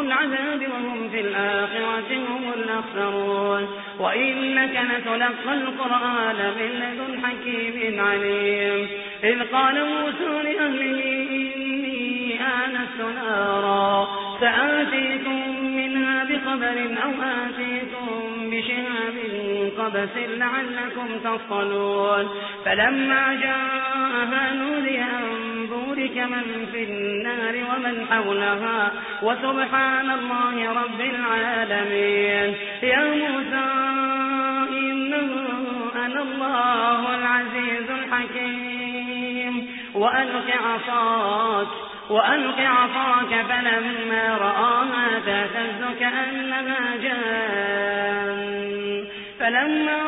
العذاب وهم في الآخرة هم الأخسرون. وإنك لتلقى القرآن من لدن حكيم عليم. إذ قال موسى لأهله إني آنست نارا سآتيكم منها بخبر أو آتيكم بشهاب قبس لعلكم تصطلون فلما جاءها نودي أن بورك من في النار ومن حولها. وسبحان الله رب العالمين. يا موسى إنه أنا الله العزيز الحكيم. وألق عصاك وألق عصاك فلما رآها تهتز كأنها جان. فلما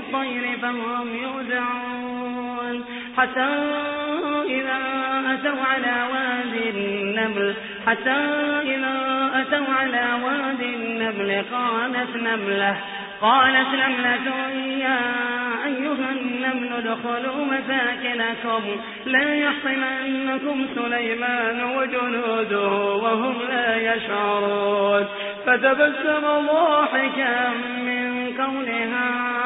والطير فهم يوزعون حتى إذا أتوا على واد النمل حتى إذا أتوا على واد النمل قالت نملة قالت نملة يا أيها النمل ادخلوا مساكنكم لا يحطمنكم سليمان وجنوده وهم لا يشعرون. فتبسم ضاحكا من قولها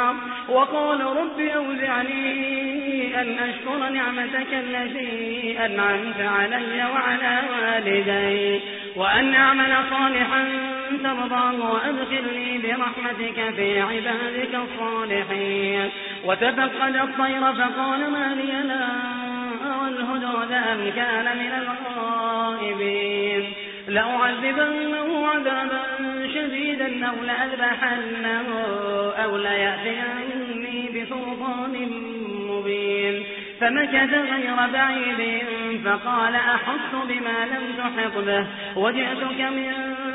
وقال رب أوزعني أن أشكر نعمتك التي أنعمت علي وعلى والدي وأن أعمل صالحا ترضاه وأدخلني برحمتك في عبادك الصالحين. وتفقد الطير فقال ما لي لا أرى الهدود أم كان من الغائبين. لأعذبنه عذابا شديدا أو لأذبحنه أو ليأتيني بسلطان مبين. فمكث غير بعيد فقال أحط بما لم تحط به. وجئتك من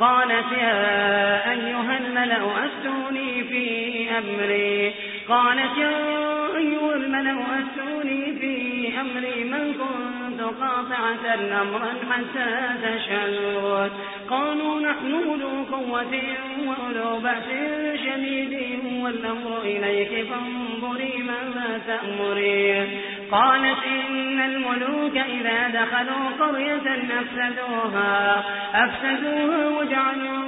قالت يا أيها الملأ أفتوني في أمري. قالت يا أيها الملأ أفتوني في أمري. من كنت قاطعة أمرا حتى تشهدون قالوا نحن أولو قوة وأولو بأس شديد والأمر إليك فانظري ماذا تأمرين قالت إن الملوك إذا دخلوا قرية أفسدوها أفسدوها وجعلوا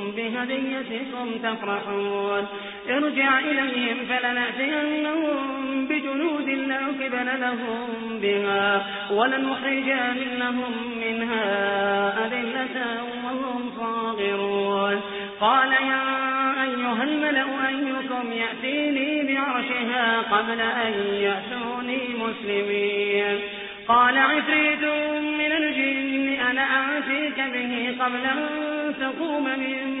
بهديتكم تفرحون. ارجع إليهم فلنأتينهم بجنود لا قبل لهم بها ولنخرجنهم منها أذلة وهم صاغرون. قال يا أيها الملأ أيكم يأتيني بعرشها قبل أن يأتوني مسلمين. قال عفريت من الجن أنا آتيك به قبل أن تقوم من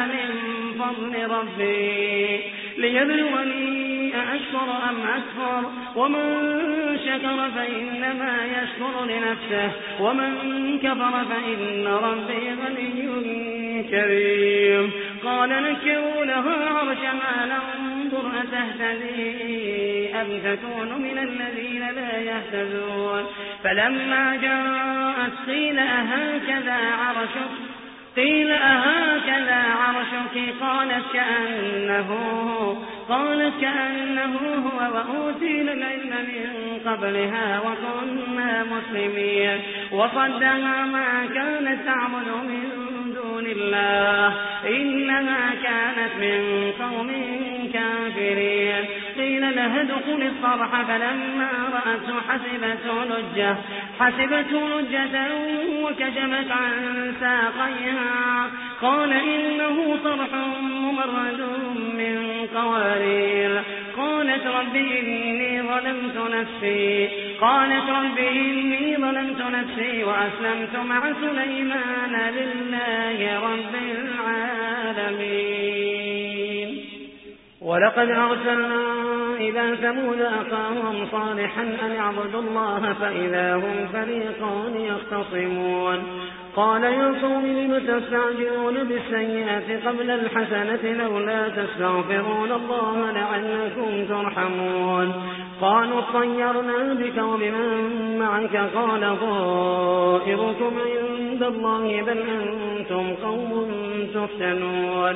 فضل ربي ليبلوني أأشكر أم أكفر ومن شكر فإنما يشكر لنفسه ومن كفر فإن ربي غني كريم قال نكروا لها عرشها ننظر أتهتدي أم تكون من الذين لا يهتدون فلما جاءت قيل أهكذا عرشك قيل أهكذا عرشك؟ قالت كأنه قالت كأنه هو وأوتينا العلم من قبلها وكنا مسلمين. وصدها ما كانت تعبد من دون الله. إنها كانت من قوم كافرين قيل لها ادخل الصرح فلما رأته حسبته لجة حسبته لجة وكشفت عن ساقيها. قال إنه صرح ممرد من قوارير. قالت رب إني ظلمت نفسي. قالت رب إني ظلمت نفسي وأسلمت مع سليمان لله رب العالمين. ولقد أرسلنا إلى ثمود أخاهم صالحا أن اعبدوا الله فإذا هم فريقان يختصمون. قال يا قوم لم تستعجلون بالسيئات قبل الحسنة لولا تستغفرون الله لعلكم ترحمون. قالوا طيرنا بك وبمن معك. قال ضائركم عند الله بل أنتم قوم تفتنون.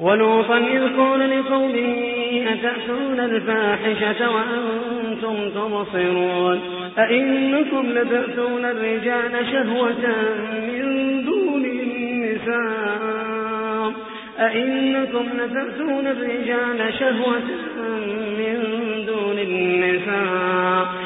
ولوطا إذ قال لقومه أتأتون الفاحشة وأنتم تبصرون؟ أئنكم لتأتون الرجال شهوة من دون النساء؟ أئنكم لتأتون الرجال شهوة من دون النساء؟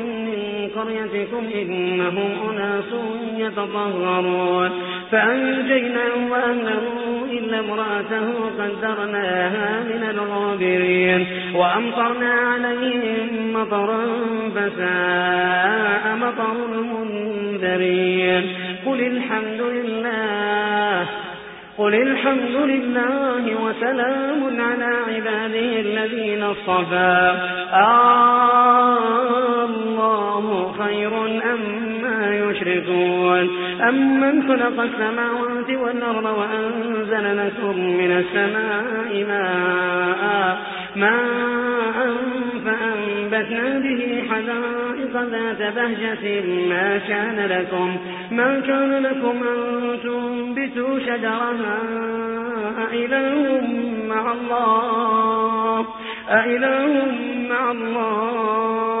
قريتكم إنهم أناس يتطهرون. فأنجيناه وأنه إلا امرأته قدرناها من الغابرين. وأمطرنا عليهم مطرا فساء مطر المنذرين. قل الحمد لله قل الحمد لله وسلام على عباده الذين اصطفى. الله. خير أما يشركون أمن خلق السماوات والأرض وأنزل لكم من السماء ماء ماء فأنبتنا به حدائق ذات بهجة ما كان لكم ما كان لكم أن تنبتوا شجرها أإله مع الله أإله مع الله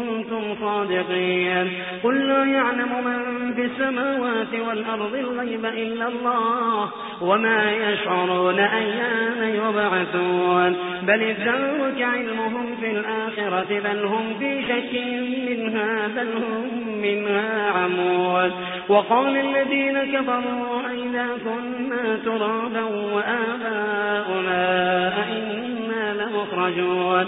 صادقين. قل لا يعلم من في السماوات والأرض الغيب إلا الله وما يشعرون أيان يبعثون. بل ادارك علمهم في الآخرة بل هم في شك منها بل هم منها عمود وقال الذين كفروا أئذا كنا ترابا وآباؤنا أئنا لمخرجون.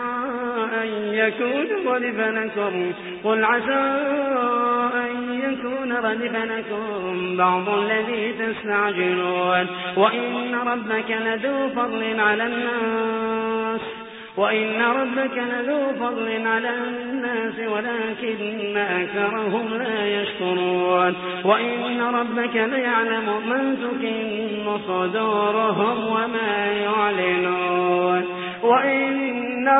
أن يكون ردف لكم قل عسى أن يكون ردف لكم بعض الذي تستعجلون. وإن ربك لذو فضل على الناس. وإن ربك لذو فضل على الناس ولكن أكثرهم لا يشكرون. وإن ربك ليعلم من تكن صدورهم وما وإن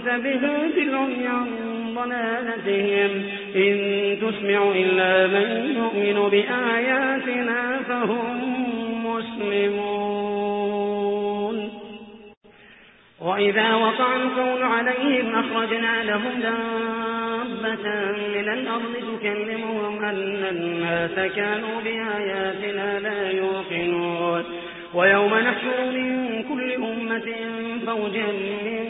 أنت بهاد العمي عن ضلالتهم. إن تسمع إلا من يؤمن بآياتنا فهم مسلمون. وإذا وقع القول عليهم أخرجنا لهم دابة من الأرض تكلمهم أن الناس كانوا بآياتنا لا يوقنون. ويوم نحشر من كل أمة فوجا ممن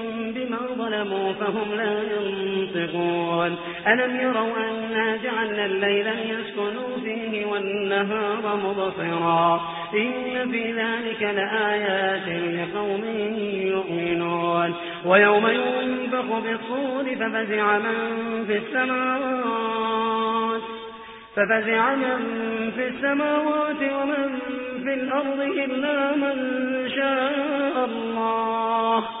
ظلموا فهم لا ينطقون. ألم يروا أنا جعلنا الليل يسكنوا فيه والنهار مبصرا؟ إن في ذلك لآيات لقوم يؤمنون. ويوم ينفق بالصور ففزع من في السماوات ففزع من في السماوات ومن في الأرض إلا من شاء الله.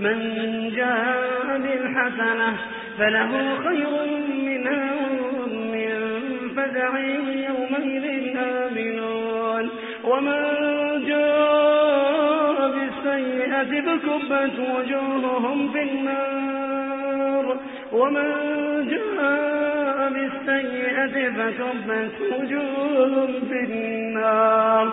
من جاء بالحسنة فله خير منها من فزع يومئذ آمنون. ومن جاء بالسيئة فكبت وجوههم في النار. ومن جاء بالسيئة فكبت وجوههم في النار.